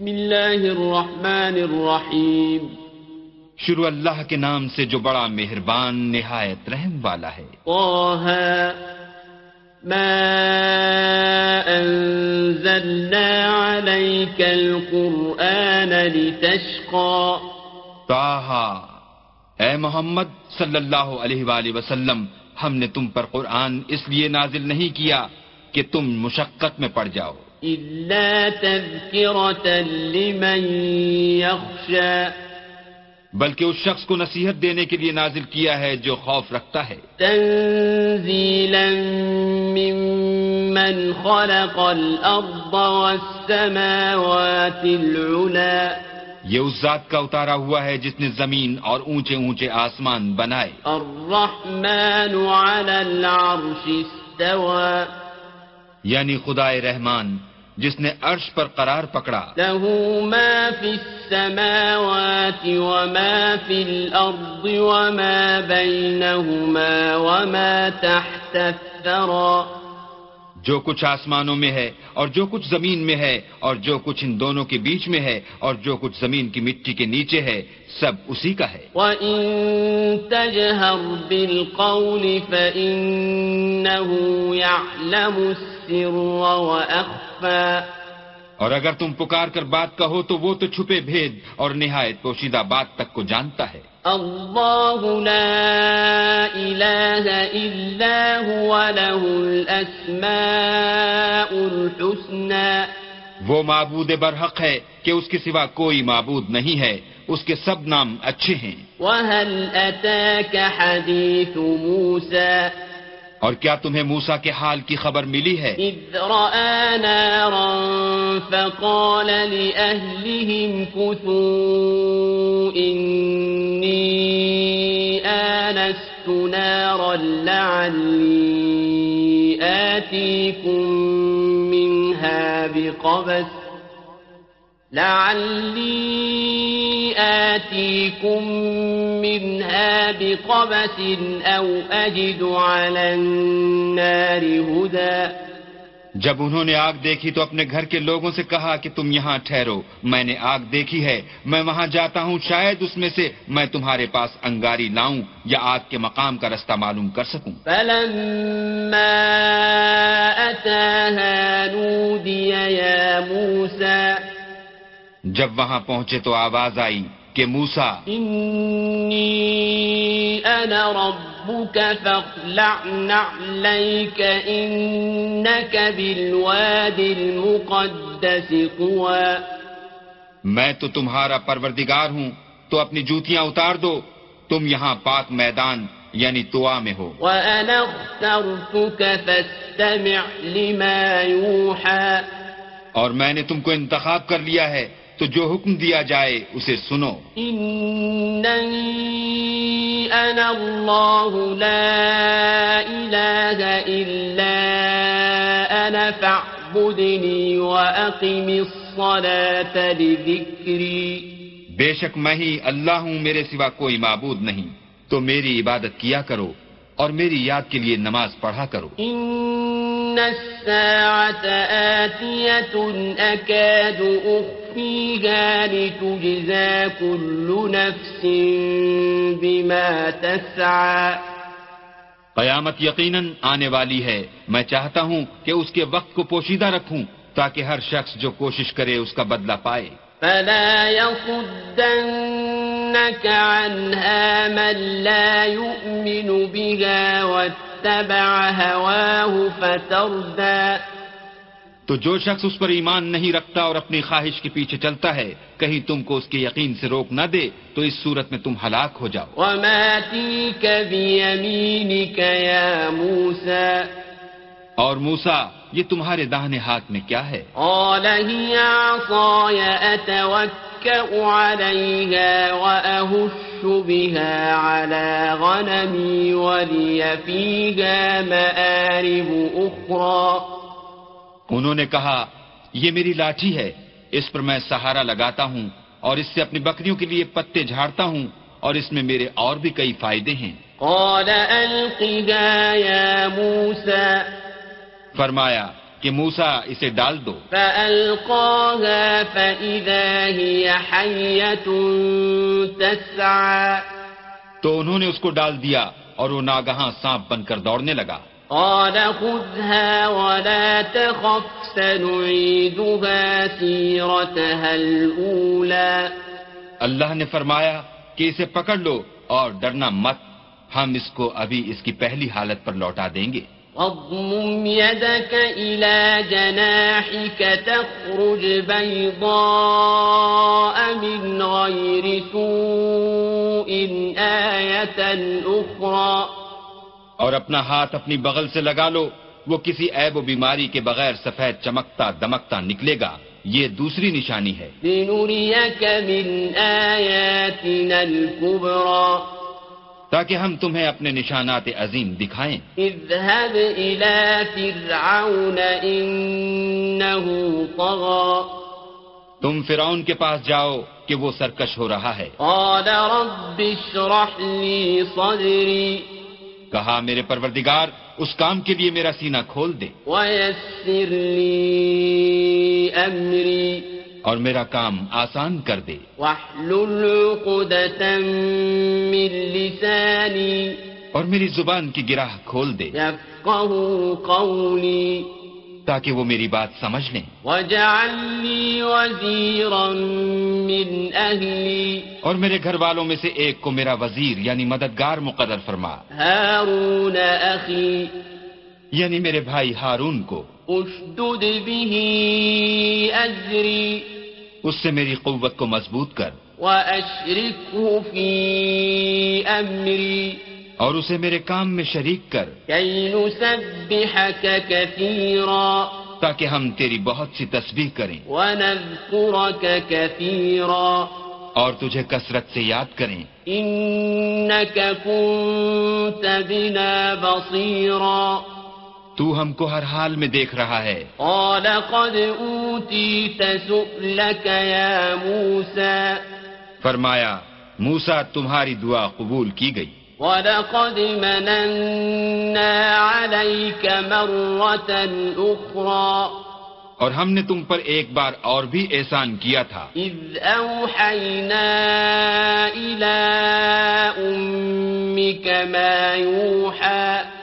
بسم الله الرحمن الرحيم شروع اللہ کے نام سے جو بڑا مہربان نہایت رحم والا ہے۔ طه ما أنزلنا عليك القرآن لتشقى۔ تاہا اے محمد صلی اللہ علیہ وآلہ وسلم ہم نے تم پر قرآن اس لیے نازل نہیں کیا کہ تم مشقت میں پڑ جاؤ۔ إلا تذكرة لمن يخشى بلکہ اس شخص کو نصیحت دینے کے لیے نازل کیا ہے جو خوف رکھتا ہے۔ تنزيلا ممن خلق الأرض والسماوات العلا یہ اس ذات کا اتارا ہوا ہے جس نے زمین اور اونچے اونچے آسمان بنائے۔ الرحمن على العرش استوى یعنی خدائے رحمان۔ جس نے عرش پر قرار پکڑا۔ له ما في السماوات وما في الأرض وما بينهما وما تحت الثرى۔ جو کچھ آسمانوں میں ہے اور جو کچھ زمین میں ہے اور جو کچھ ان دونوں کے بیچ میں ہے اور جو کچھ زمین کی مٹی کے نیچے ہے سب اسی کا ہے۔ وَإِن تَجْهَرْ بِالْقَوْلِ فَإِنَّهُ يَعْلَمُ وَأَخْفَى۔ اور اگر تم پکار کر بات کہو تو وہ تو چھپے بھید اور نہایت پوشیدہ بات تک کو جانتا ہے۔ الله لا إله إلا هو له الأسماء الحسنى۔ وہ معبود برحق ہے کہ اس کے سوا کوئی معبود نہیں ہے اس کے سب نام اچھے ہیں۔ وهل أتاك حديث موسى؟ اور کیا تمہیں موسا کے حال کی خبر ملی ہے؟ إذ رأى نارا فقال لأهلهم كثوا إني آنست نارا لعلي آتيكم منها بقبس لعلي آتيكم منها بقبس أو أجد على النار هدى جب انہوں نے آگ دیکھی تو اپنے گھر کے لوگوں سے کہا کہ تم یہاں ٹھہرو۔ میں نے آگ دیکھی ہے۔ میں وہاں جاتا ہوں شاید اس میں سے میں تمہارے پاس انگاری لاؤں یا آگ کے مقام کا رستہ معلوم کر سکوں۔ فلما أتاها نودي يا موسى جب وہاں پہنچے تو آواز آئی کہ موسا بالواد المقدس طوى. میں تو تمہارا پروردگار ہوں تو اپنی جوتیاں اتار دو تم یہاں پاک میدان یعنی توا میں ہو۔ وأنا اخترتك فاستمع لما يوحى۔ اور میں نے تم کو انتخاب کر لیا ہے تو جو حکم دیا جائے اسے سنو۔ أنا الله لا إله إلا أنا فاعبدني وأقم الصلاة لذكري۔ بے شک میں ہی اللہ ہوں میرے سوا کوئی معبود نہیں۔ تو میری عبادت کیا کرو اور میری یاد کے لیے نماز پڑھا کرو۔ إن الساعة آتية أكاد أخفيها لتجزى كل نفس بما تسعى قیامت یقیناً آنے والی ہے۔ میں چاہتا ہوں کہ اس کے وقت کو پوشیدہ رکھوں تاکہ ہر شخص جو کوشش کرے اس کا بدلہ پائے۔ فلا يصدنك عنها من لا يؤمن بها واتبع هواه فتردى. تو جو شخص اس پر ایمان نہیں رکھتا اور اپنی خواہش کے پیچھے چلتا ہے کہیں تم کو اس کے یقین سے روک نہ دے تو اس صورت میں تم ہلاک ہو جاؤ۔ وما تلك بيمينك يا موسى. اور موسا یہ تمہارے داہنے ہاتھ میں کیا ہے؟ قال هي عصاي أتوكأ عليها وأهش بها على غنمي ولي فيها مآرب أخرى. انہوں نے کہا یہ میری لاٹھی ہے اس پر میں سہارا لگاتا ہوں اور اس سے اپنی بکریوں کے لیے پتے جھاڑتا ہوں اور اس میں میرے اور بھی کئی فائدے ہیں۔ قال يا موسى. فرمایا کہ موسا اسے ڈال دو۔ فألقاها فإذا هي حية تسعى۔ تو انہوں نے اس کو ڈال دیا اور وہ ناگہاں سانپ بن کر دوڑنے لگا۔ قال خذها ولا تخف سنعيدها سيرتها الأولى۔ اللہ نے فرمایا کہ اسے پکڑ لو اور ڈرنا مت ہم اس کو ابھی اس کی پہلی حالت پر لوٹا دیں گے۔ واضمم يدك إلى جناحك تخرج بيضاء من غير سوء آية أخرى. اور اپنا ہاتھ اپنی بغل سے لگا لو وہ کسی عیب و بیماری کے بغیر سفید چمکتا دمکتا نکلے گا یہ دوسری نشانی ہے۔ لنريك من آياتنا الكبرى. تاکہ ہم تمہیں اپنے نشانات عظیم دکھائیں۔ اذهب إلى فرعون إنه طغى۔ تم فرعون کے پاس جاؤ کہ وہ سرکش ہو رہا ہے۔ قال رب اشرح لي صدري۔ کہا میرے پروردگار اس کام کے لیے میرا سینہ کھول دے۔ ويسر لي أمري۔ اور میرا کام آسان کر دے۔ واحلل عقدة من لساني اور میری زبان کی گراہ کھول دے۔ قولي تاکہ وہ میری بات سمجھ لیں۔ واجعل لي وزيرا من اور میرے گھر والوں میں سے ایک کو میرا وزیر یعنی مددگار مقرر فرما۔ هارون أخي یعنی میرے بھائی ہارون کو۔ اشدد به أجري اس سے میری قوت کو مضبوط کر وأشركه في أمري. اور اسے میرے کام میں شریک کر كي نسبحك كثيرا تاکہ ہم تیری بہت سی تسبیح کریں ونذكرك كثيرا اور تجھے کثرت سے یاد کریں إنك كنت بنا بصيرا تو ہم کو ہر حال میں دیکھ رہا ہے۔ قال قد سؤلك يا موسى۔ فرمایا موسا تمہاری دعا قبول کی گئی۔ ولقد مننا عليك مرة أخرى۔ اور ہم نے تم پر ایک بار اور بھی احسان کیا تھا۔ إذ أوحينا إلى أمك ما يوحى۔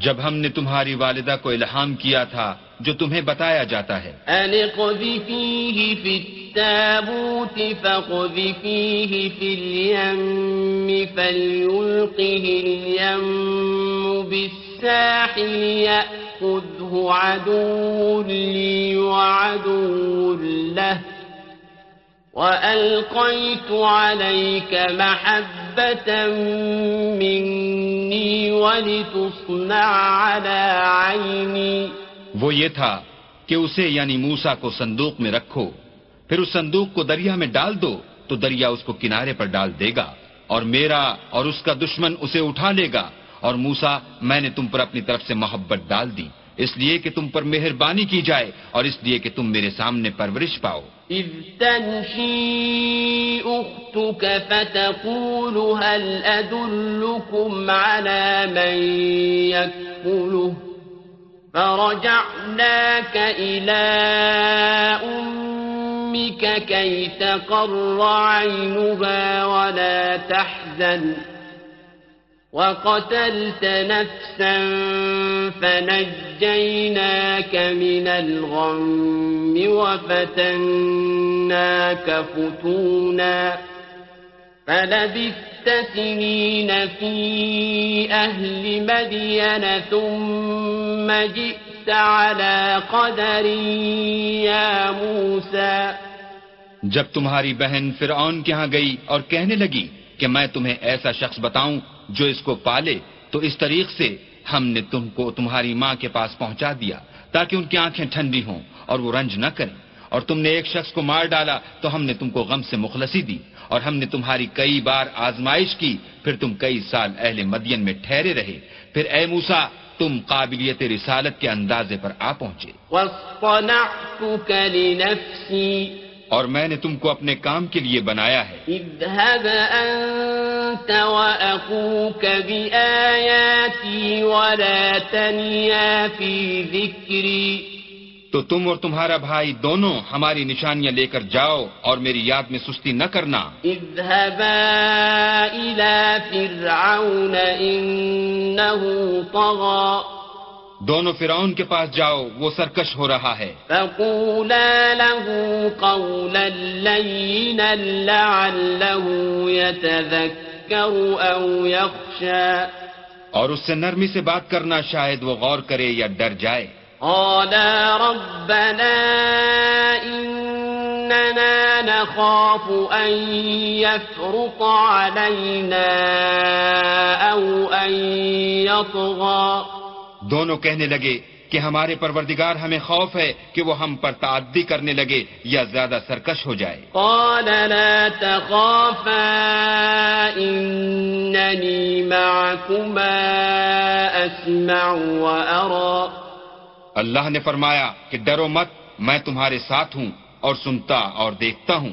جب ہم نے تمہاری والدہ کو الہام کیا تھا جو تمہیں بتایا جاتا ہے۔ أن اقذفيه في التابوت فاقذفيه بالساحل عدو وعدو له وألقيت عليك محبة مني ولتصنع على عيني۔ وہ یہ تھا کہ اسے یعنی موسا کو صندوق میں رکھو، پھر اس صندوق کو دریا میں ڈال دو، تو دریا اس کو کنارے پر ڈال دے گا، اور میرا اور اس کا دشمن اسے اٹھا لے گا، اور موسا میں نے تم پر اپنی طرف سے محبت ڈال دی۔ اس لیے کہ تم پر مہربانی کی جائے اور اس لیے کہ تم میرے سامنے پرورش پاؤ۔ إذ تمشي أختك فتقول هل أدلكم على من يكفله؟ فرجعناك إلى أمك كي تقر عينها ولا تحزن۔ وقتلت نفسا فنجيناك من الغم وفتناك فتونا فلبثت سنين في أهل مدين ثم جئت على قدر يا موسى جب تمہاری بہن فرعون کے ہاں گئی اور کہنے لگی کہ میں تمہیں ایسا شخص بتاؤں جو اس کو پالے، تو اس طریق سے ہم نے تم کو تمہاری ماں کے پاس پہنچا دیا، تاکہ ان کی آنکھیں ٹھنڈی ہوں اور وہ رنج نہ کریں۔ اور تم نے ایک شخص کو مار ڈالا، تو ہم نے تم کو غم سے مخلصی دی۔ اور ہم نے تمہاری کئی بار آزمائش کی، پھر تم کئی سال اہل مدین میں ٹھہرے رہے۔ پھر اے موسا تم قابلیت رسالت کے اندازے پر آ پہنچے۔ اور میں نے تم کو اپنے کام کے لیے بنایا ہے۔ اذهب وأخوك بآياتي ولا تنيا في ذكري۔ تو تم اور تمہارا بھائی دونوں ہماری نشانیاں لے کر جاؤ اور میری یاد میں سستی نہ کرنا۔ اذهبا إلى فرعون إنه طغى۔ دونوں فرعون کے پاس جاؤ وہ سرکش ہو رہا ہے۔ فقولا له قولا لينا لعله يتذكر أو يخشى۔ اور اس سے نرمی سے بات کرنا شاید وہ غور کرے یا ڈر جائے۔ قالا ربنا إننا نخاف أن يفرط علينا أو أن يطغى۔ دونوں کہنے لگے کہ ہمارے پروردگار ہمیں خوف ہے کہ وہ ہم پر تعدی کرنے لگے یا زیادہ سرکش ہو جائے۔ قال لا تخافا إنني معكما أسمع وأرى اللہ نے فرمایا کہ ڈرو مت میں تمہارے ساتھ ہوں اور سنتا اور دیکھتا ہوں۔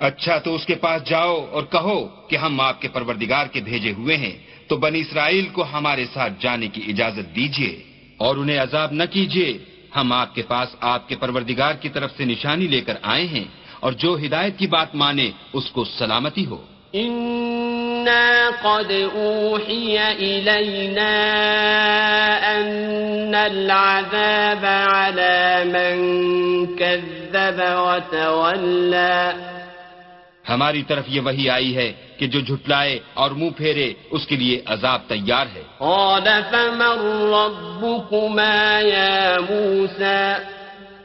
اچھا تو اس کے پاس جاؤ اور کہو کہ ہم آپ کے پروردگار کے بھیجے ہوئے ہیں۔ تو بنی اسرائیل کو ہمارے ساتھ جانے کی اجازت دیجیے اور انہیں عذاب نہ کیجیے ہم آپ کے پاس آپ کے پروردگار کی طرف سے نشانی لے کر آئے ہیں اور جو ہدایت کی بات مانے اس کو سلامتی ہو۔ إنا قد أوحي إلينا أن العذاب على من كذب وتولى ہماری طرف یہ وہی آئی ہے کہ جو جھٹلائے اور منہ پھیرے اس کے لیے عذاب تیار ہے۔ قال فمن ربكما يا موسى؟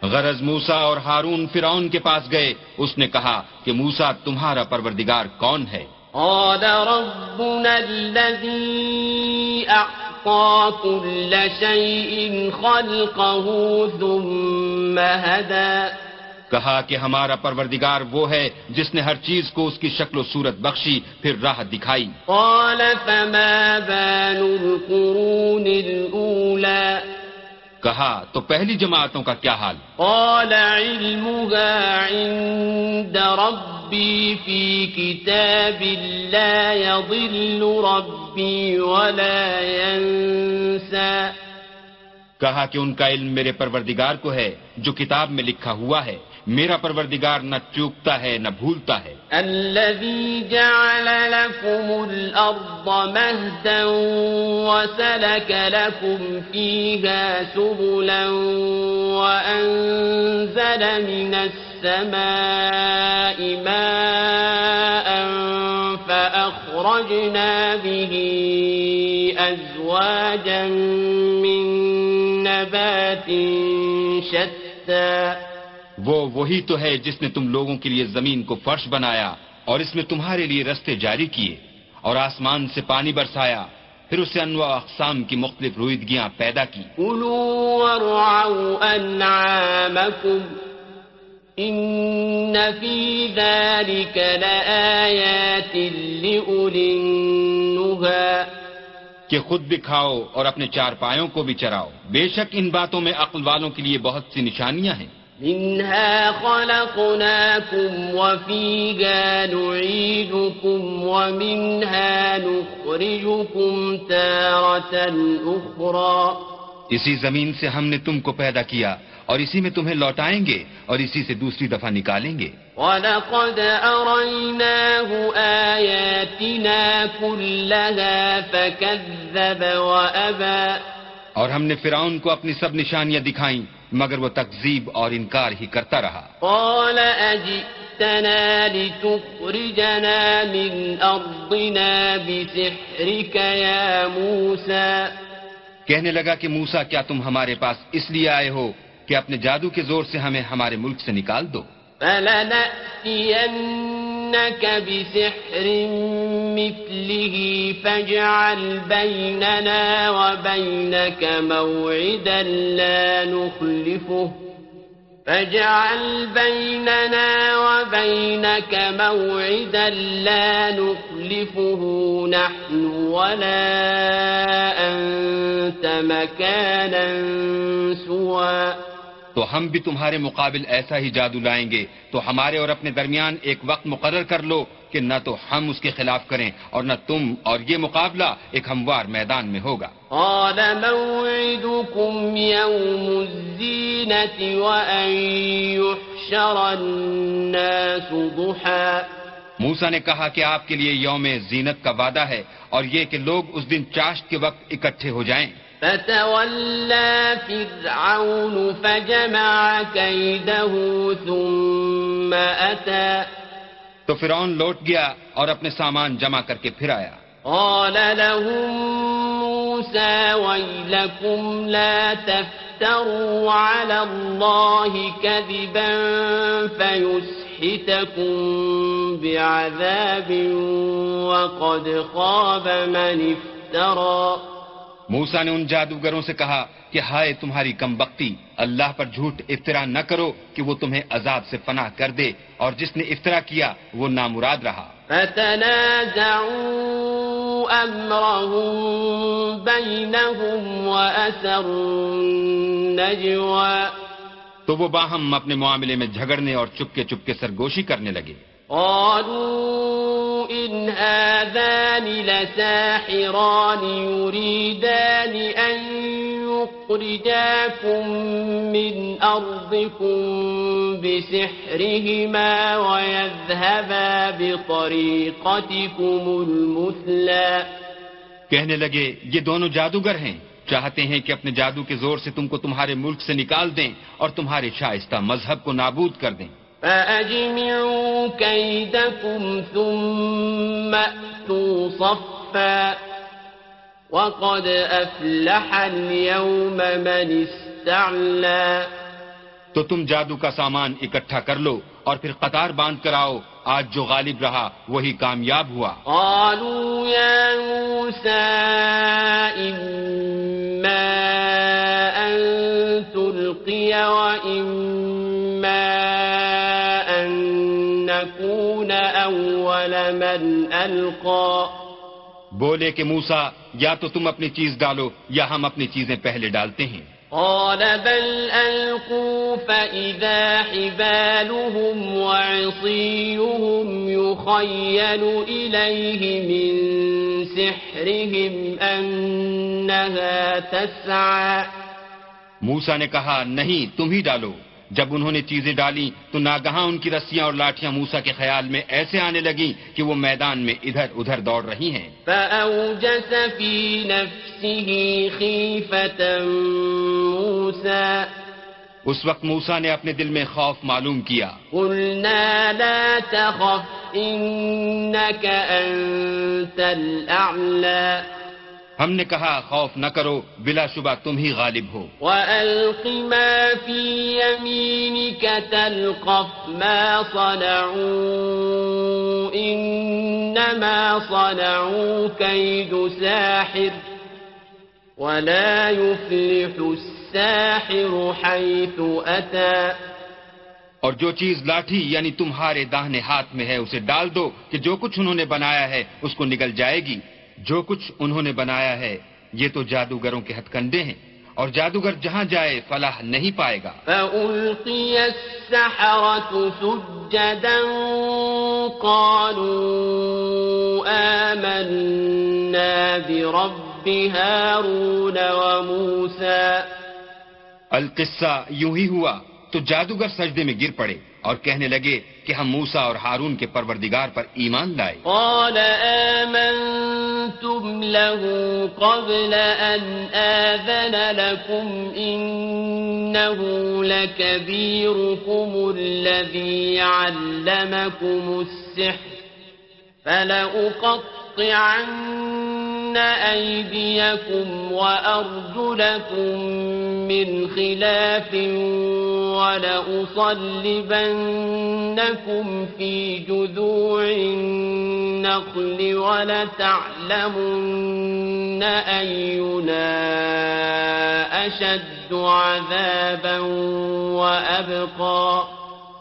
غرض موسا اور ہارون فرعون کے پاس گئے۔ اس نے کہا کہ موسا تمہارا پروردگار کون ہے؟ قال ربنا الذي كل شيء خلقه ثم هدى کہا کہ ہمارا پروردگار وہ ہے جس نے ہر چیز کو اس کی شکل و صورت بخشی پھر راہ دکھائی۔ قال فما بال القرون الأولى؟ کہا تو پہلی جماعتوں کا کیا حال؟ قال علمها عند ربي في كتاب لا يضل ربي ولا ينسى۔ کہا کہ ان کا علم میرے پروردگار کو ہے جو کتاب میں لکھا ہوا ہے۔ میرا پروردگار نہ چوکتا ہے، نہ بھولتا ہے۔ الذي جعل لكم الأرض مهدا وسلك لكم فيها سبلا وأنزل من السماء ماء فأخرجنا به أزواجا من نبات شتى وہ وہی تو ہے جس نے تم لوگوں کے لیے زمین کو فرش بنایا اور اس میں تمہارے لیے رستے جاری کیے اور آسمان سے پانی برسایا پھر اسے انواع اقسام کی مختلف رویدگیاں پیدا کی۔ في ذلك لآيات لأولي النهى کہ خود بھی کھاؤ اور اپنے چار پایوں کو بھی چراؤ۔ بے شک ان باتوں میں عقل والوں کے لیے بہت سی نشانیاں ہیں۔ منها خلقناكم وفيها نعيدكم ومنها نخرجكم تارة أخرى اسی زمین سے ہم نے تم کو پیدا کیا اور اسی میں تمہیں لوٹائیں گے اور اسی سے دوسری دفعہ نکالیں گے۔ ولقد أريناه آياتنا كلها فكذب وأبى اور ہم نے فرعون کو اپنی سب نشانیاں دکھائیں۔ مگر وہ تکذیب اور انکار ہی کرتا رہا۔ قال أجئتنا لتخرجنا من أرضنا بسحرك يا موسى۔ کہنے لگا کہ موسا کیا تم ہمارے پاس اس لیے آئے ہو کہ اپنے جادو کے زور سے ہمیں ہمارے ملک سے نکال دو؟ فلنأتينك بسحر مثله فاجعل بيننا وبينك موعدا لا نخلفه. فاجعل بيننا وبينك موعدا لا نخلفه. نحن ولا أنت مكانا سوى. تو ہم بھی تمہارے مقابل ایسا ہی جادو لائیں گے۔ تو ہمارے اور اپنے درمیان ایک وقت مقرر کر لو کہ نہ تو ہم اس کے خلاف کریں اور نہ تم اور یہ مقابلہ ایک ہموار میدان میں ہوگا۔ قال موعدكم يوم الزينة وأن يحشر الناس ضحى۔ موسا نے کہا کہ آپ کے لیے یوم زینت کا وعدہ ہے اور یہ کہ لوگ اس دن چاشت کے وقت اکٹھے ہو جائیں۔ فتولى فرعون فجمع كيده ثم أتى. تو فرعون لوٹ گیا اور اپنے سامان جمع کر کے پھر آیا۔ قال لهم موسى ويلكم لا تفتروا على الله كذبا فيسحتكم بعذاب وقد خاب من افترى. موسا نے ان جادوگروں سے کہا کہ ہائے تمہاری کم بختی اللہ پر جھوٹ افطرا نہ کرو کہ وہ تمہیں عذاب سے پناہ کر دے اور جس نے افطرا کیا وہ نامراد رہا۔ فتنازعوا امرهم بينهم واسروا النجوى۔ تو وہ باہم اپنے معاملے میں جھگڑنے اور چپکے چپکے سرگوشی کرنے لگے۔ قالوا إن هذان لساحران يريدان أن يخرجاكم من أرضكم بسحرهما ويذهبا بطريقتكم المثلى. کہنے لگے، یہ دونوں جادوگر ہیں۔ چاہتے ہیں کہ اپنے جادو کے زور سے تم کو تمہارے ملک سے نکال دیں اور تمہارے شائستہ مذہب کو نابود کر دیں۔ فأجمعوا كيدكم ثم أتوا صفا وقد أفلح اليوم من استعلى تو تم جادو کا سامان اکٹھا کر لو اور پھر قطار باندھ کر آؤ۔ آج جو غالب رہا وہی کامیاب ہوا۔ قالوا يا موسى إما أن تلقي وإما نكون أول من ألقى. بولے کہ موسا یا تو تم اپنی چیز ڈالو یا ہم اپنی چیزیں پہلے ڈالتے ہیں۔ قال بل ألقوا فإذا حبالهم وعصيهم يخيل إليه من سحرهم أنها تسعى. موسا نے کہا نہیں تم ہی ڈالو۔ جب انہوں نے چیزیں ڈالی تو ناگہاں ان کی رسیاں اور لاٹیاں موسا کے خیال میں ایسے آنے لگیں کہ وہ میدان میں ادھر ادھر دوڑ رہی ہیں۔ فأوجس في نفسه خيفة موسى۔ اس وقت موسا نے اپنے دل میں خوف معلوم کیا۔ قلنا لا تخف أنت الأعلى۔ ہم نے کہا خوف نہ کرو بلا شبہ تم ہی غالب ہو. وألق ما في يمينك تلقف ما صنعوا إنما صنعوا كيد ساحر ولا يفلح الساحر حيث أتى اور جو چیز لاٹھی یعنی تمہارے داہنے ہاتھ میں ہے اسے ڈال دو کہ جو کچھ انہوں نے بنایا ہے اس کو نگل جائے گی۔ جو کچھ انہوں نے بنایا ہے یہ تو جادوگروں کے ہتھ کنڈے ہیں۔ اور جادوگر جہاں جائے فلاح نہیں پائے گا۔ فألقي السحرة سجدا قالوا آمنا برب هارون وموسى۔ القصہ یوں ہی ہوا تو جادوگر سجدے میں گر پڑے۔ اور کہنے لگے کہ ہم موسا اور ہارون کے پروردگار پر ایمان لائے۔ قال آمنتم له قبل أن آذن لكم إنه لكبيركم الذي علمكم السحر فلأقطع فلأقطعن أيديكم وأرجلكم من خلاف ولأصلبنكم في جذوع النخل النخل ولتعلمن أينا أشد عذابا وأبقى.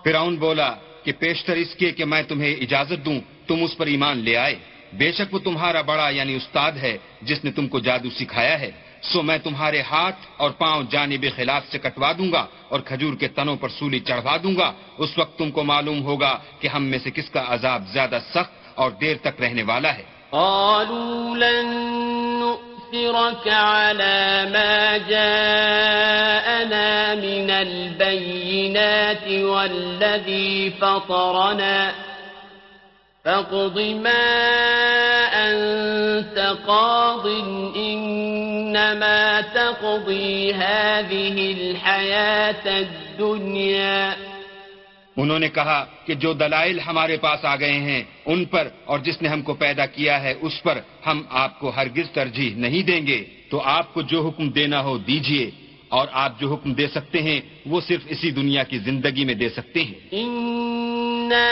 فرعون بولا کہ پیشتر اس کے کہ میں تمہیں اجازت دوں، تم اس پر ایمان لے آئے۔ بے شک وہ تمہارا بڑا یعنی استاد ہے، جس نے تم کو جادو سکھایا ہے۔ سو میں تمہارے ہاتھ اور پاؤں جانب خلاف سے کٹوا دوں گا اور کھجور کے تنوں پر سولی چڑھوا دوں گا۔ اس وقت تم کو معلوم ہوگا کہ ہم میں سے کس کا عذاب زیادہ سخت اور دیر تک رہنے والا ہے۔ قالوا لن نؤثرك على ما جاءنا من البينات والذي فطرنا فاقض ما أنت قاض إنما تقضي هذه الحياة الدنيا. انہوں نے کہا کہ جو دلائل ہمارے پاس آ گئے ہیں ان پر اور جس نے ہم کو پیدا کیا ہے اس پر ہم آپ کو ہرگز ترجیح نہیں دیں گے۔ تو آپ کو جو حکم دینا ہو دیجیے اور آپ جو حکم دے سکتے ہیں وہ صرف اسی دنیا کی زندگی میں دے سکتے ہیں۔ إنا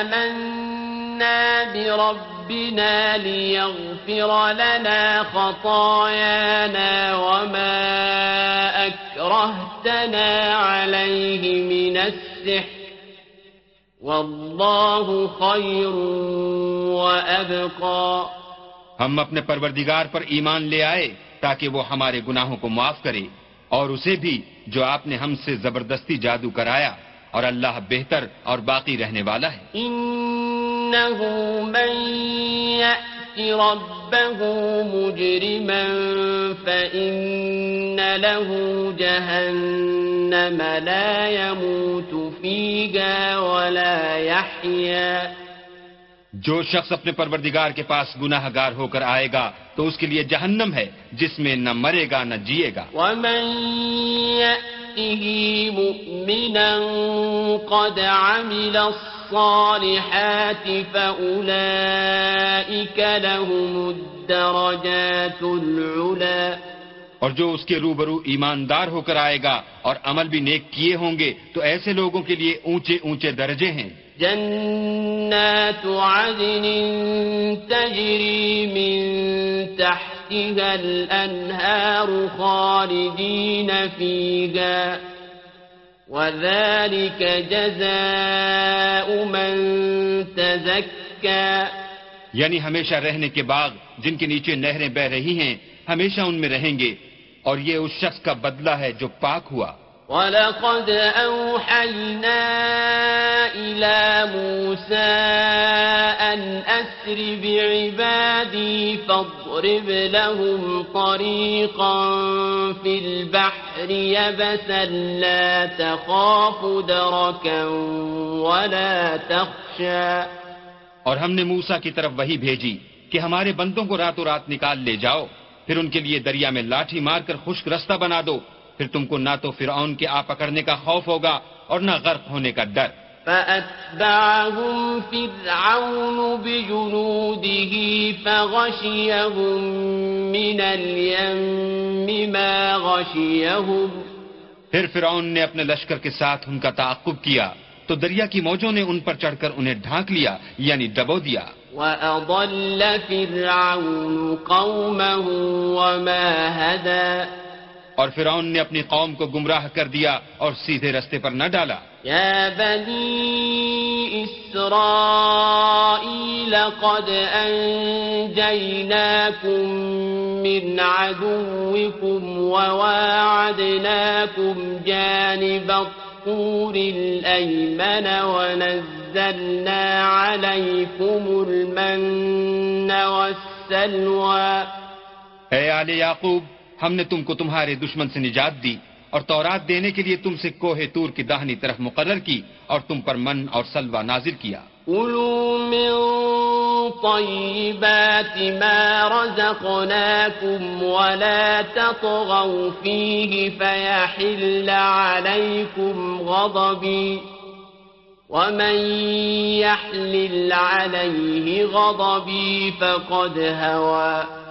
آمنا بربنا ليغفر لنا خطايانا وما أكرهتنا عليه من السحر والله خير وأبقى ہم اپنے پروردگار پر ایمان لے آئے تاکہ وہ ہمارے گناہوں کو معاف کرے اور اسے بھی جو آپ نے ہم سے زبردستی جادو کرایا اور اللہ بہتر اور باقی رہنے والا ہے۔ إنه من يأت ربه مجرما فإن له جهنم لا يموت فيها ولا يحيا۔ جو شخص اپنے پروردگار کے پاس گناہ گار ہو کر آئے گا تو اس کے لیے جہنم ہے جس میں نہ مرے گا نہ جیے گا۔ ومن يأته مؤمنا قد عمل الصالحات فأولئك لهم الدرجات العلا اور جو اس کے روبرو ایماندار ہو کر آئے گا اور عمل بھی نیک کیے ہوں گے تو ایسے لوگوں کے لیے اونچے اونچے درجے ہیں۔ جنات عدن تجري من تحتها الأنهار خالدين فيها وذلك جزاء من تزكى یعنی ہمیشہ رہنے کے باغ جن کے نیچے نہریں بہ رہی ہیں، ہمیشہ ان میں رہیں گے اور یہ اس شخص کا بدلہ ہے جو پاک ہوا۔ وَلَقَدْ أَوْحَيْنَا إِلَى مُوسَىٰ أَنْ أَسْرِ بِعِبَادِي فَاضْرِبْ لَهُمْ طَرِيقًا فِي الْبَحْرِ يَبَسًا لَا تَخَافُ دَرَكًا وَلَا تَخْشَىٰ. اور ہم نے موسا کی طرف وہی بھیجی کہ ہمارے بندوں کو راتوں رات نکال لے جاؤ، پھر ان کے لیے دریا میں لاٹھی مار کر خشک رستہ بنا دو پھر تم کو نہ تو فرعون کے آ پکڑنے کا خوف ہوگا اور نہ غرق ہونے کا ڈر۔ فأتبعهم فرعون بجنوده فغشيهم من اليم ما غشيهم۔ پھر فرعون نے اپنے لشکر کے ساتھ ان کا تعاقب کیا تو دریا کی موجوں نے ان پر چڑھ کر انہیں ڈھانک لیا یعنی ڈبو دیا۔ وأضل فرعون قومه وما هدى۔ اور فرعون نے اپنی قوم کو گمراہ کر دیا اور سیدھے رستے پر نہ ڈالا۔ يا بني إسرائيل قد أنجيناكم من عدوكم وواعدناكم جانب الطور الأيمن ونزلنا عليكم المن والسلوى۔ اے آل یعقوب ہم نے تم کو تمہارے دشمن سے نجات دی اور تورات دینے کے لیے تم سے کوہ تور کی داہنی طرف مقرر کی اور تم پر من اور سلوہ نازل کیا۔ كلوا من طيبات ما رزقناكم ولا تطغوا فيه فيحل عليكم غضبي ومن يحلل عليه غضبي فقد هوى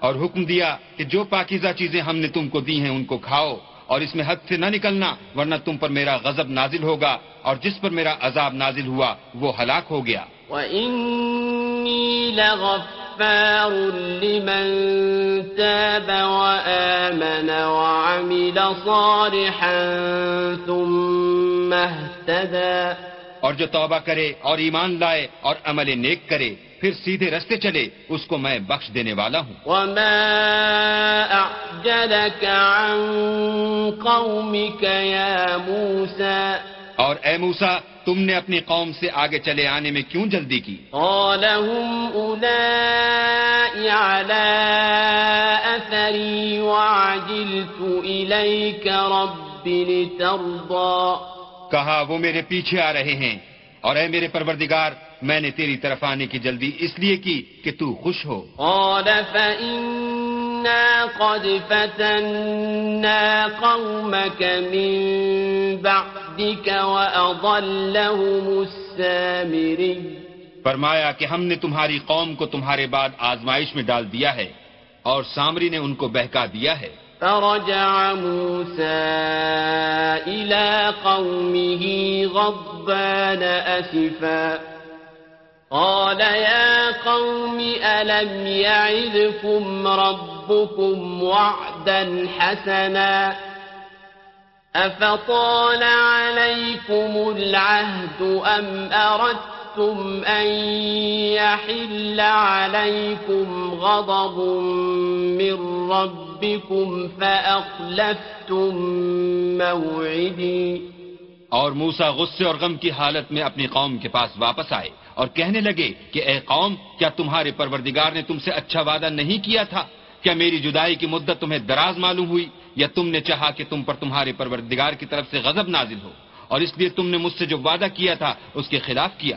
اور حکم دیا کہ جو پاکیزہ چیزیں ہم نے تم کو دی ہیں ان کو کھاؤ اور اس میں حد سے نہ نکلنا ورنہ تم پر میرا غضب نازل ہوگا اور جس پر میرا عذاب نازل ہوا وہ ہلاک ہو گیا۔ وإني لغفار لمن تاب وآمن وعمل صالحا ثم اهتدى۔ اور جو توبہ کرے اور ایمان لائے اور عمل نیک کرے پھر سیدھے رستے چلے اس کو میں بخش دینے والا ہوں۔ وما أعجلك عن قومك يا موسى؟ اور اے موسا تم نے اپنی قوم سے آگے چلے آنے میں کیوں جلدی کی؟ قال هم أولئك على أثري وعجلت إليك رب لترضى۔ کہا وہ میرے پیچھے آ رہے ہیں۔ اور اے میرے پروردگار میں نے تیری طرف آنے کی جلدی اس لیے کی کہ تو خوش ہو۔ قال فإنا قد فتنا قومك من بعدك وأضلهم السامري۔ فرمایا کہ ہم نے تمہاری قوم کو تمہارے بعد آزمائش میں ڈال دیا ہے اور سامری نے ان کو بہکا دیا ہے۔ فرجع موسى إلى قومه غضبان أسفا. قال يا قوم، ألم يعدكم ربكم وعدا حسنا؟ أفطال عليكم العهد أم أردت أردتم أن يحل عليكم غضب من ربكم فأخلفتم موعدي؟ اور موسا غصے اور غم کی حالت میں اپنی قوم کے پاس واپس آئے اور کہنے لگے کہ اے قوم، کیا تمہارے پروردگار نے تم سے اچھا وعدہ نہیں کیا تھا؟ کیا میری جدائی کی مدت تمہیں دراز معلوم ہوئی؟ یا تم نے چاہا کہ تم پر تمہارے پروردگار کی طرف سے غضب نازل ہو؟ اور اس لیے تم نے مجھ سے جو وعدہ کیا تھا، اس کے خلاف کیا۔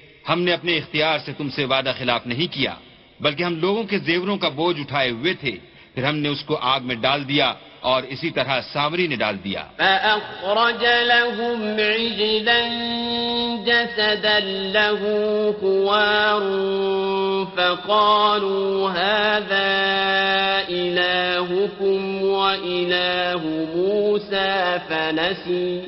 ہم نے اپنے اختیار سے تم سے وعدہ خلاف نہیں کیا بلکہ ہم لوگوں کے زیوروں کا بوجھ اٹھائے ہوئے تھے۔ پھر ہم نے اس کو آگ میں ڈال دیا اور اسی طرح سامری نے ڈال دیا۔ فأخرج لهم عجلا جسدا له خوار فقالوا هذا إلهكم وإله موسى فنسي۔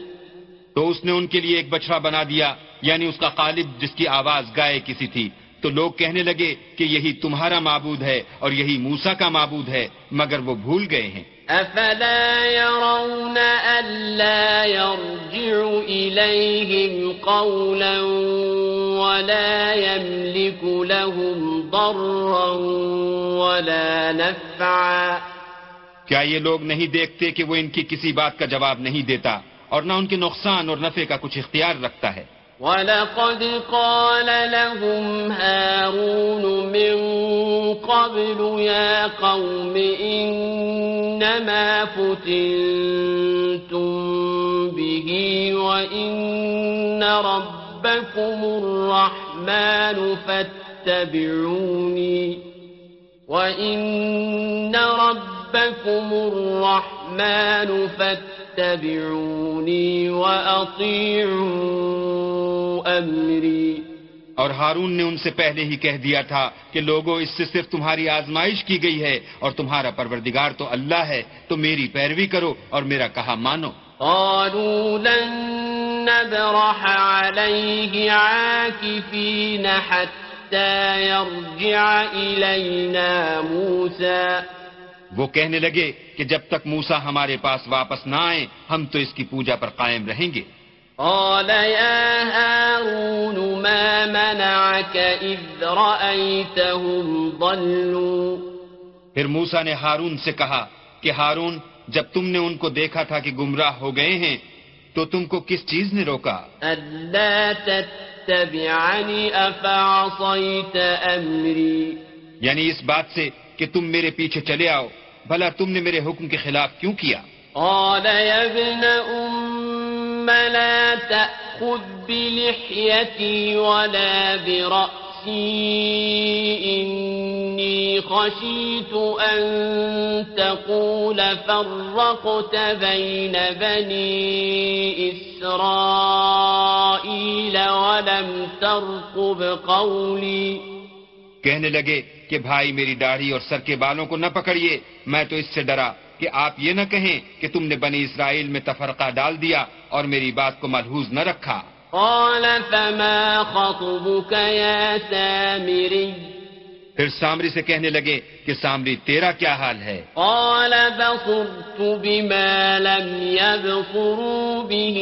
تو اس نے ان کے لیے ایک بچڑا بنا دیا۔ یعنی اس کا قالب جس کی آواز گائے کسی تھی تو لوگ کہنے لگے کہ یہی تمہارا معبود ہے اور یہی موسا کا معبود ہے مگر وہ بھول گئے ہیں۔ أفلا يرون ألا يرجع إليهم قولا ولا يملك لهم ضرا ولا نفعا۔ کیا یہ لوگ نہیں دیکھتے کہ وہ ان کی کسی بات کا جواب نہیں دیتا اور نہ ان کے نقصان اور نفع کا کچھ اختیار رکھتا ہے؟ وَلَقَدْ قَالَ لَهُمْ هَارُونُ مِنْ قَبْلُ يَا قَوْمِ إِنَّمَا فُتِنْتُمْ بِهِ وَإِنَّ رَبَّكُمُ الرَّحْمَنُ فَاتَّبِعُونِي وإن ربكم الرحمن فاتبعوني وأطيعوا أمري۔ اور ہارون نے ان سے پہلے ہی کہہ دیا تھا کہ لوگوں اس سے صرف تمہاری آزمائش کی گئی ہے اور تمہارا پروردگار تو اللہ ہے تو میری پیروی کرو اور میرا کہا مانو۔ قالوا لن نبرح عليه عاكفين حتى يرجع إلينا موسى۔ وہ کہنے لگے کہ جب تک موسا ہمارے پاس واپس نہ آئے ہم تو اس کی پوجا پر قائم رہیں گے۔ قال يا هارون ما منعك إذ رأيتهم ضلوا۔ پھر موسا نے ہارون سے کہا کہ ہارون جب تم نے ان کو دیکھا تھا کہ گمراہ ہو گئے ہیں تو تم کو کس چیز نے روکا؟ أمري یعنی اس بات سے کہ تم میرے پیچھے چلے آؤ بھلا تم نے میرے حکم کے خلاف کیوں کیا؟ قال يا ابن أم لا تأخذ بلحيتي ولا برأسي خشيت أن تقول فرقت بين بني إسرائيل ولم ترقب قولي. کہنے لگے کہ بھائی میری داڑھی اور سر کے بالوں کو نہ پکڑیے میں تو اس سے ڈرا کہ آپ یہ نہ کہیں کہ تم نے بنی اسرائیل میں تفرقہ ڈال دیا اور میری بات کو ملحوظ نہ رکھا۔ قال فما خطبك يا سامري؟ پھر سامری سے کہنے لگے کہ سامری تیرا کیا حال ہے؟ قال بصرت بما لم يبصروا به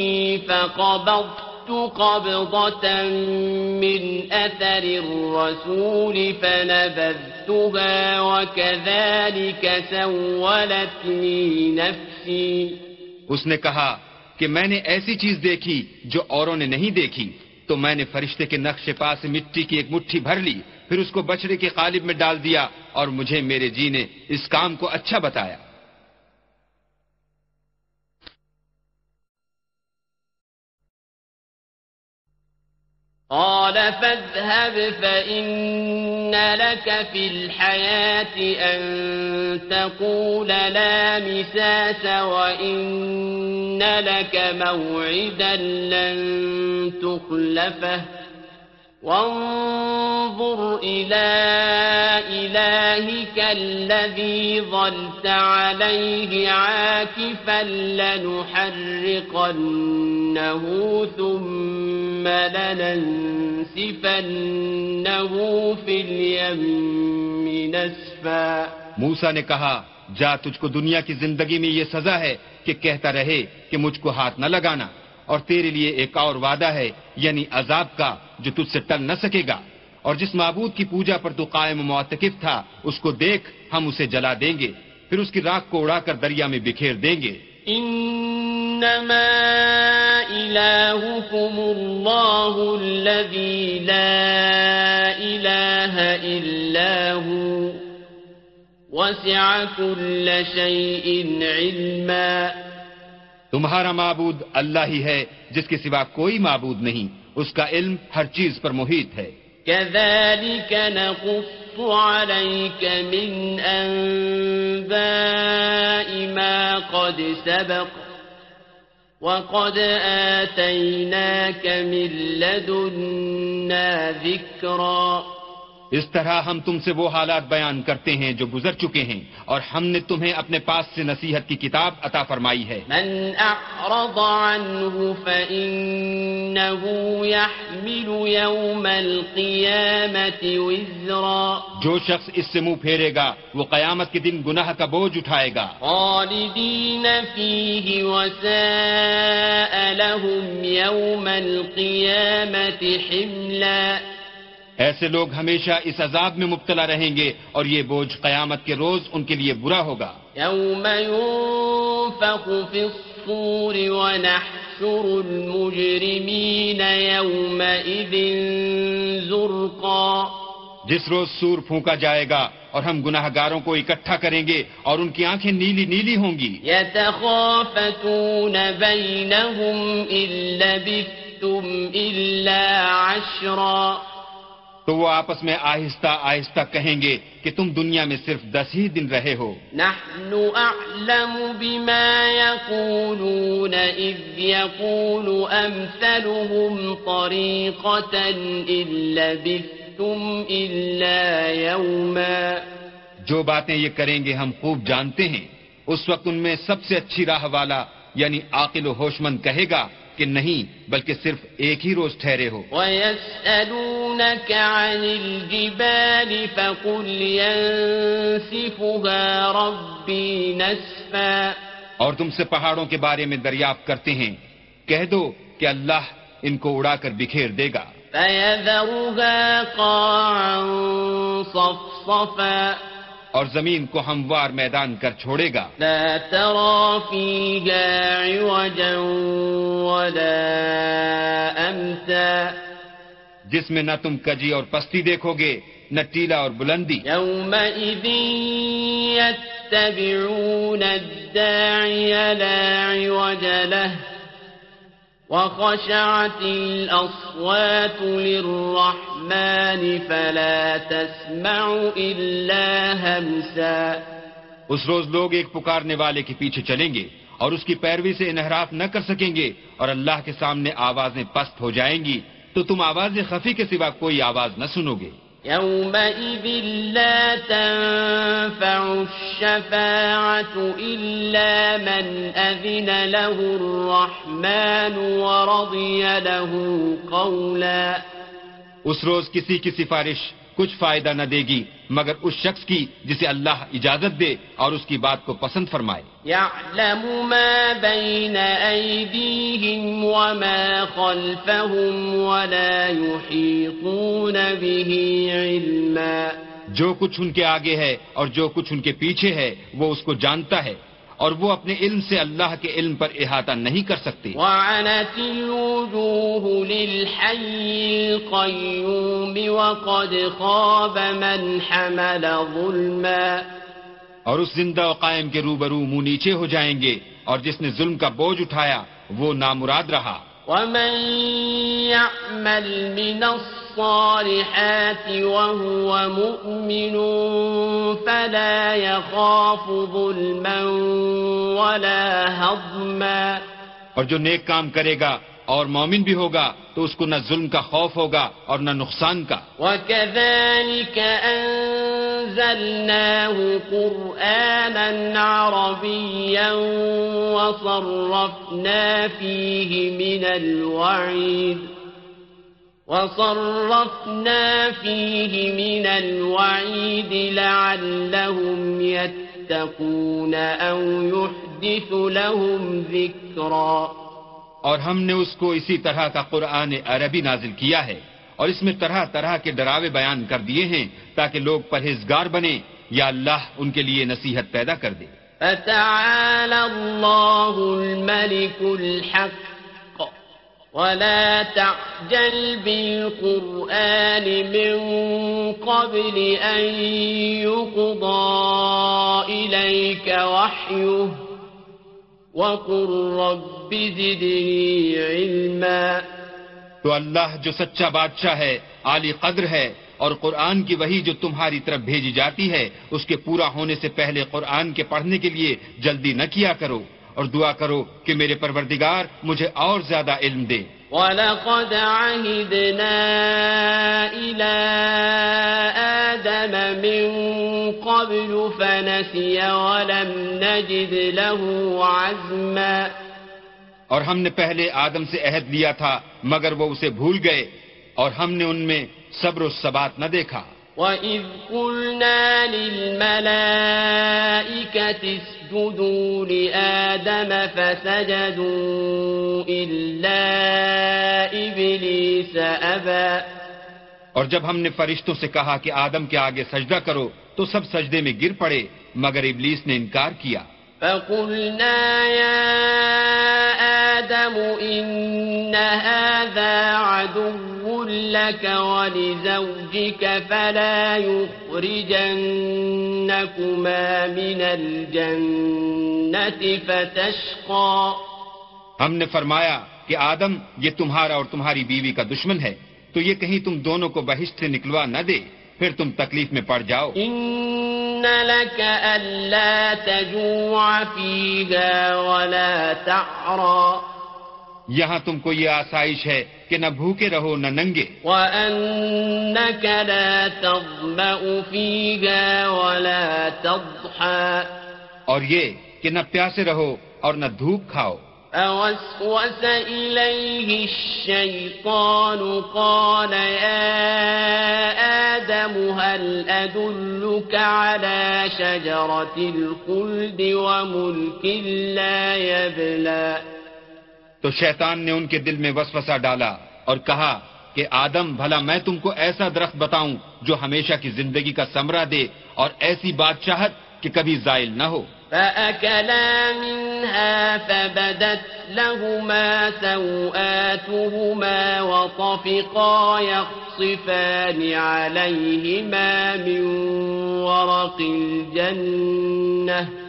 فقبضت قبضة من أثر الرسول فنبذتها وكذلك سولت لي نفسي. اس نے کہا کہ میں نے ایسی چیز دیکھی جو اوروں نے نہیں دیکھی تو میں نے فرشتے کے نقش پا سے مٹی کی ایک مٹھی بھر لی پھر اس کو بچڑے کے قالب میں ڈال دیا اور مجھے میرے جی نے اس کام کو اچھا بتایا۔ قال فاذهب فإن لك في الحياة أن تقول لا مساس وإن لك موعدا لن تخلفه۔ وانظر إلى إلهك الذي ظلت عليه عاكفا لنحرقنه ثم لننسفنه في اليم نسفا. موسا نے کہا، جا تجھ کو دنیا کی زندگی میں یہ سزا ہے کہ کہتا رہے کہ مجھ کو ہاتھ نہ لگانا، اور تیرے لیے ایک اور وعدہ ہے یعنی عذاب کا جو تجھ سے ٹل نہ سکے گا۔ اور جس معبود کی پوجا پر تو قائم معتکف تھا اس کو دیکھ ہم اسے جلا دیں گے پھر اس کی راکھ کو اڑا کر دریا میں بکھیر دیں گے۔ انما الہکم اللہ الذی لا الہ الا ہو۔ وسع كل شيء علما۔ تمہارا معبود اللہ ہی ہے جس کے سوا کوئی معبود نہیں۔ اس کا علم ہر چیز پر محیط ہے۔ كذلك نقص عليك من أنباء ما قد سبق وقد آتيناك من لدنا ذكرًا اس طرح ہم تم سے وہ حالات بیان کرتے ہیں جو گزر چکے ہیں اور ہم نے تمہیں اپنے پاس سے نصیحت کی کتاب عطا فرمائی ہے۔ من اعرض عنه فإنه يحمل يوم القيامة وزرا۔ جو شخص اس سے منہ پھیرے گا وہ قیامت کے دن گناہ کا بوجھ اٹھائے گا۔ خالدین فیہ وساء لهم يوم القيامة حملا۔ ایسے لوگ ہمیشہ اس عذاب میں مبتلا رہیں گے اور یہ بوجھ قیامت کے روز ان کے لیے برا ہوگا۔ يوم ينفخ في الصور ونحشر المجرمين يومئذ زرقا۔ جس روز سور پھونکا جائے گا اور ہم گناہ گاروں کو اکٹھا کریں گے اور ان کی آنکھیں نیلی نیلی ہوں گی۔ يتخافتون بينهم إن لبثتم إلا عشرا۔ تو وہ آپس میں آہستہ آہستہ کہیں گے کہ تم دنیا میں صرف دس ہی دن رہے ہو۔ نحن اعلم بما يقولون اذ يقول امثلهم طريقة الا بثتم الا يوما۔ جو باتیں یہ کریں گے ہم خوب جانتے ہیں۔ اس وقت ان میں سب سے اچھی راہ والا یعنی عاقل و ہوشمند کہے گا کہ نہیں بلکہ صرف ایک ہی روز ٹھہرے ہو۔ وَيَسْأَلُونَكَ عَنِ الْجِبَالِ فَقُلْ يَنسِفُهَا رَبِّي نَسْفًا۔ اور تم سے پہاڑوں کے بارے میں دریافت کرتے ہیں۔ کہہ دو کہ اللہ ان کو اڑا کر بکھیر دے گا۔ فَيَذَرُهَا قَاعًا صَفْصَفًا۔ اور زمین کو ہموار میدان کر چھوڑے گا۔ لا ترى فيها عوجا ولا امتا جس میں نہ تم کجی اور پستی دیکھو گے نہ ٹیلا اور بلندی۔ يومئذ يتبعون الداعي لا عوج له۔ وخشعت الأصوات للرحمن فلا تسمع إلا همسا اس روز لوگ ایک پکارنے والے کے پیچھے چلیں گے اور اس کی پیروی سے انحراف نہ کر سکیں گے اور اللہ کے سامنے آوازیں پست ہو جائیں گی تو تم آواز خفی کے سوا کوئی آواز نہ سنو گے۔ يومئذ لا تنفع الشفاعة إلا من أذن له الرحمن ورضي له قولا اس روز کسی کی سفارش کچھ فائدہ نہ دے گی۔ مگر اس شخص کی جسے اللہ اجازت دے اور اس کی بات کو پسند فرمائے۔ يعلم ما بين أيديهم وما خلفهم ولا يحيطون به علما۔ جو کچھ ان کے آگے ہے اور جو کچھ ان کے پیچھے ہے وہ اس کو جانتا ہے۔ اور وہ اپنے علم سے اللہ کے علم پر احاطہ نہیں کر سکتے۔ وعنت الوجوه للحي القيوم وقد خاب من حمل ظلما۔ اور اس زندہ و قائم کے روبرو منہ نیچے ہو جائیں گے اور جس نے ظلم کا بوجھ اٹھایا وہ نامراد رہا۔ ومن يعمل من الصالحات وهو مؤمن فلا يخاف ظلما ولا هضما۔ اور جو نیک کام کرے گا اور مومن بھی ہوگا تو اس کو نہ ظلم کا خوف ہوگا اور نہ نقصان کا۔ وكذلك أنزلناه قرآنا عربيا وصرفنا فيه من الوعيد۔ وصرفنا فيه من الوعيد لعلهم يتقون أو يحدث لهم ذكرا. اور ہم نے اس کو اسی طرح کا قرآن عربی نازل کیا ہے اور اس میں طرح طرح کے ڈراوے بیان کر دیے ہیں تاکہ لوگ پرہیزگار بنے یا اللہ ان کے لیے نصیحت پیدا کر دے۔ فتعالى الله الملك الحق ولا تعجل بالقرآن من قبل أن يقضى إليك وحيه وقل رب زدني علما تو اللہ جو سچا بادشاہ ہے، عالی قدر ہے اور قرآن کی وہی جو تمہاری طرف بھیجی جاتی ہے، اس کے پورا ہونے سے پہلے قرآن کے پڑھنے کے لیے جلدی نہ کیا کرو۔ اور دعا کرو کہ میرے پروردگار مجھے اور زیادہ علم دے۔ وَلَقَدْ عَهِدْنَا إِلَىٰ آدَمَ مِن قَبْلُ فَنَسِيَ وَلَمْ نَجِدْ لَهُ عَزْمًا۔ اور ہم نے پہلے آدم سے عہد لیا تھا مگر وہ اسے بھول گئے اور ہم نے ان میں صبر و ثبات نہ دیکھا۔ وَإِذْ قُلْنَا لِلْمَلَائِكَةِ اسْجُدُوا لِآدَمَ فَسَجَدُوا إِلَّا إِبْلِيسَ أَبَى اور جب ہم نے فرشتوں سے کہا کہ آدم کے آگے سجدہ کرو تو سب سجدے میں گر پڑے مگر ابلیس نے انکار کیا۔ فقلنا يا آدم إن هذا عدو لك ولزوجك فلا يخرجنكما من الجنة فتشقى. ہم نے فرمایا کہ آدم یہ تمہارا اور تمہاری بیوی کا دشمن ہے تو یہ کہیں تم دونوں کو بہشت سے نکلوا نہ دے پھر تم تکلیف میں پڑ جاؤ۔ إن لك ألا تجوع فيها ولا تعرى۔ یہاں تم کو یہ آسائش ہے کہ نہ بھوکے رہو نہ ننگے۔ وأنك لا تظمأ فيها ولا تضحى اور یہ کہ نہ پیاسے رہو اور نہ دھوپ کھاؤ۔ فوسوس إليه الشيطان قال يا آدم هل أدلك على شجرة الخلد وملك لا يبلى۔ تو شیطان نے ان کے دل میں وسوسہ ڈالا اور کہا کہ آدم، بھلا میں تم کو ایسا درخت بتاؤں جو ہمیشہ کی زندگی کا سمرہ دے اور ایسی بادشاہت کہ کبھی زائل نہ ہو۔ فأكلا منها فبدت لهما سوآتهما وطفقا يخصفان عليهما من ورق الجنة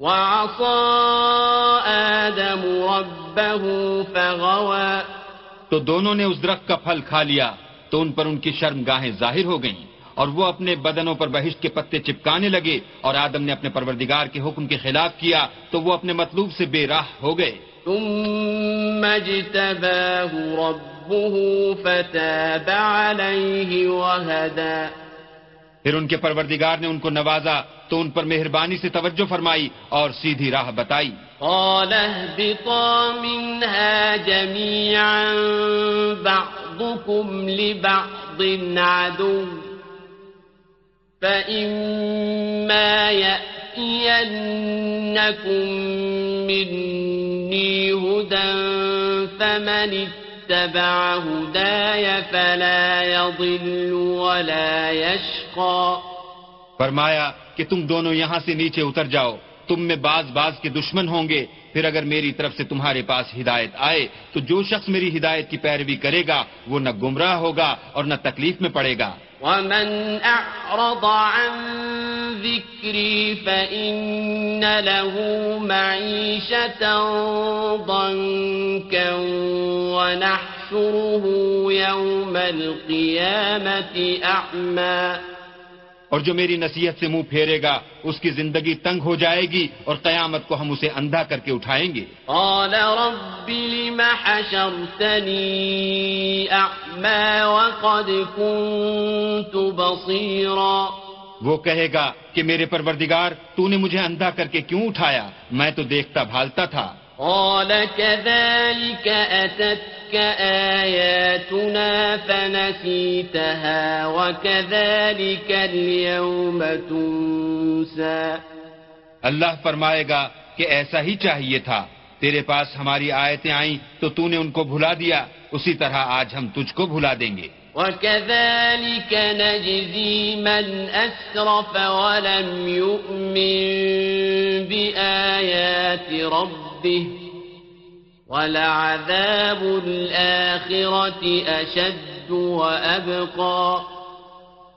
وعصى آدم ربه فغوى تو دونوں نے اس درخت کا پھل کھا لیا تو ان پر ان کی شرم گاہیں ظاہر ہو گئیں اور وہ اپنے بدنوں پر بہشت کے پتے چپکانے لگے اور آدم نے اپنے پروردگار کے حکم کے خلاف کیا تو وہ اپنے مطلوب سے بے راہ ہو گئے۔ ثم اجتباه ربه فتاب عليه وهدى پھر ان کے پروردگار نے ان کو نوازا، تو ان پر مہربانی سے توجہ فرمائی اور سیدھی راہ بتائی۔ قال اهبطا منها جميعا، بعضكم لبعض عدو، فإما يأتينكم مني هدى، فمن اتبع هداي فلا يضل ولا يشقى. فرمایا کہ تم دونوں یہاں سے نیچے اتر جاؤ تم میں بعض بعض کے دشمن ہوں گے پھر اگر میری طرف سے تمہارے پاس ہدایت آئے تو جو شخص میری ہدایت کی پیروی کرے گا وہ نہ گمراہ ہوگا اور نہ تکلیف میں پڑے گا۔ ومن أعرض عن ذكري فإن له معيشة ضنكا ونحشره يوم القيامة أعمى۔ اور جو میری نصیحت سے منہ پھیرے گا اس کی زندگی تنگ ہو جائے گی اور قیامت کو ہم اسے اندھا کر کے اٹھائیں گے۔ قال رب لم حشرتني أعمى وقد كنت بصيرا۔ وہ کہے گا کہ میرے پروردگار تو نے مجھے اندھا کر کے کیوں اٹھایا؟ میں تو دیکھتا بھالتا تھا۔ قال كذلك أتتك آياتنا فنسيتها وكذلك اليوم تنسى۔ اللہ فرمائے گا کہ ایسا ہی چاہیے تھا۔ تیرے پاس ہماری آیتیں آئیں تو تو نے ان کو بھلا دیا۔ اسی طرح آج ہم تجھ کو بھلا دیں گے۔ وكذلك نجزي من أسرف ولم يؤمن بآيات ربه ولعذاب الآخرة أشد وأبقى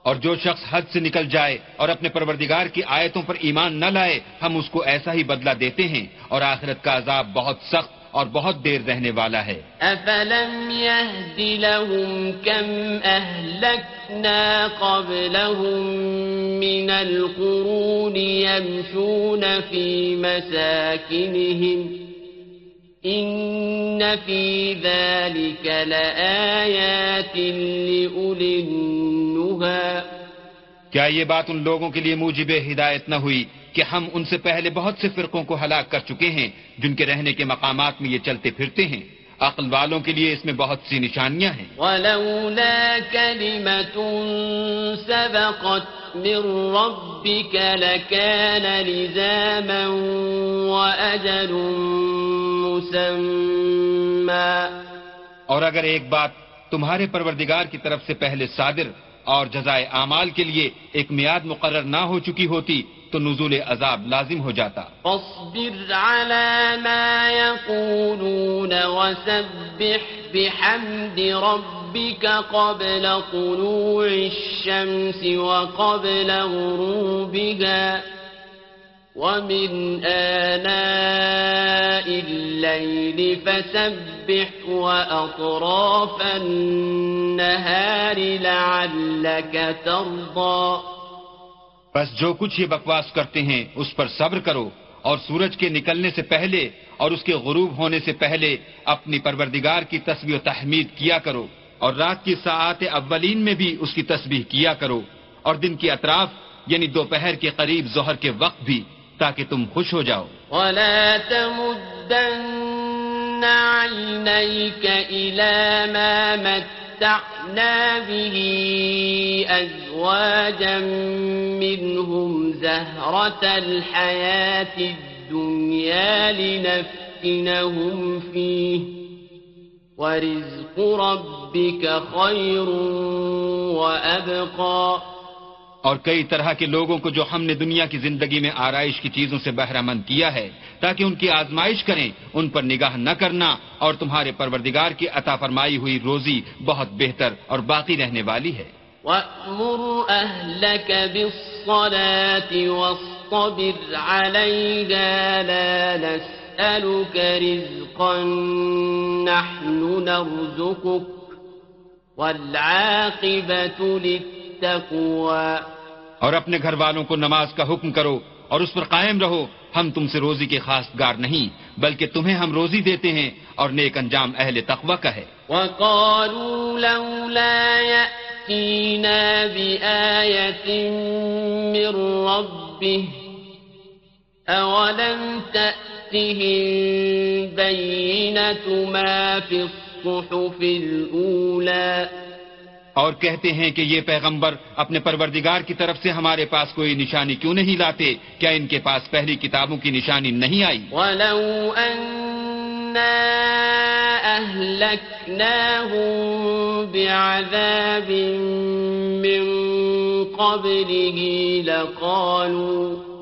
اور جو شخص حد سے نکل جائے اور اپنے پروردگار کی آیتوں پر ایمان نہ لائے، ہم اس کو ایسا ہی بدلہ دیتے ہیں اور آخرت کا عذاب بہت سخت اور بہت دیر رہنے والا ہے۔ أفلم يهد لهم كم أهلكنا قبلهم من القرون يمشون في مساكنهم إن في ذلك لآيات لأولي النهى کیا یہ بات ان لوگوں کے لیے موجب ہدایت نہ ہوئی کہ ہم ان سے پہلے بہت سے فرقوں کو ہلاک کر چکے ہیں جن کے رہنے کے مقامات میں یہ چلتے پھرتے ہیں؟ عقل والوں کے لیے اس میں بہت سی نشانیاں ہیں۔ ولولا كلمة سبقت من ربك لكان لزاما وأجل مسمى۔ اور اگر ایک بات تمہارے پروردگار کی طرف سے پہلے صادر اور جزائے اعمال کے لیے ایک میاد مقرر نہ ہو چکی ہوتی تو نزول عذاب لازم ہو جاتا۔ فاصبر على ما يقولون وسبح بحمد ربك قبل طلوع الشمس وقبل غروبها۔ ومن آناء الليل فسبح وأطراف النهار لعلك ترضى۔ بس جو کچھ یہ بکواس کرتے ہیں، اس پر صبر کرو اور سورج کے نکلنے سے پہلے اور اس کے غروب ہونے سے پہلے اپنی پروردگار کی تسبیح و تحمید کیا کرو اور رات کی ساعت اولین میں بھی اس کی تسبیح کیا کرو اور دن کی اطراف یعنی دوپہر کے قریب ظہر کے وقت بھی۔ تاکہ تم خوش ہو جاؤ۔ ولا تمدن عينيك إلى ما متعنا به أزواجا منهم زهرة الحياة الدنيا لنفتنهم فيه ورزق ربك خير وأبقى اور کئی طرح کے لوگوں کو جو ہم نے دنیا کی زندگی میں آرائش کی چیزوں سے بہرہ مند کیا ہے، تاکہ ان کی آزمائش کریں، ان پر نگاہ نہ کرنا اور تمہارے پروردگار کی عطا فرمائی ہوئی روزی بہت بہتر اور باقی رہنے والی ہے۔ وأمر أهلك بالصلاة فاصطبر عليها لا نسألك رزقا نحن نرزقك والعاقبة للتقوى۔ اور اپنے گھر والوں کو نماز کا حکم کرو اور اس پر قائم رہو، ہم تم سے روزی کے خاص گار نہیں، بلکہ تمہیں ہم روزی دیتے ہیں اور نیک انجام اہل تقوی کا ہے۔ وقالوا لولا يأتينا بآية من ربه، أولم تأتهم بينة ما في الصحف الأولى؟ اور کہتے ہیں کہ یہ پیغمبر اپنے پروردگار کی طرف سے ہمارے پاس کوئی نشانی کیوں نہیں لاتے؟ کیا ان کے پاس پہلی کتابوں کی نشانی نہیں آئی؟ ولو أنا أهلكناهم بعذاب من قبله لقالوا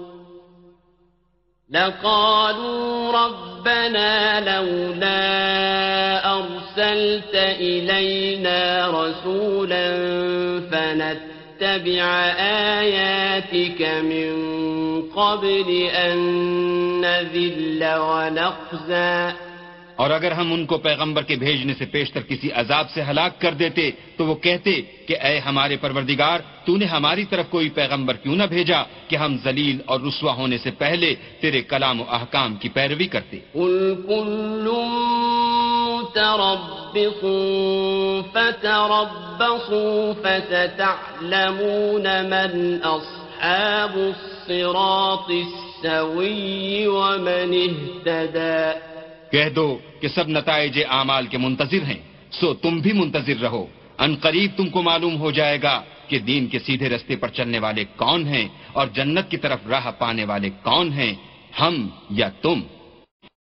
لقالوا ربنا لولا أرسلت إلينا رسولا فنتبع آياتك من قبل أن نذل ونخزى. اور اگر ہم ان کو پیغمبر کے بھیجنے سے پیشتر کسی عذاب سے ہلاک کر دیتے تو وہ کہتے کہ اے ہمارے پروردگار، تو نے ہماری طرف کوئی پیغمبر کیوں نہ بھیجا کہ ہم ذلیل اور رسوا ہونے سے پہلے تیرے کلام و احکام کی پیروی کرتے۔ قل كل متربص فتربصوا فستعلمون من أصحاب الصراط السوي ومن اهتدى۔ کہہ دو کہ سب نتائج اعمال کے منتظر ہیں، سو تم بھی منتظر رہو۔ ان قریب تم کو معلوم ہو جائے گا کہ دین کے سیدھے رستے پر چلنے والے کون ہیں اور جنت کی طرف راہ پانے والے کون ہیں، ہم یا تم۔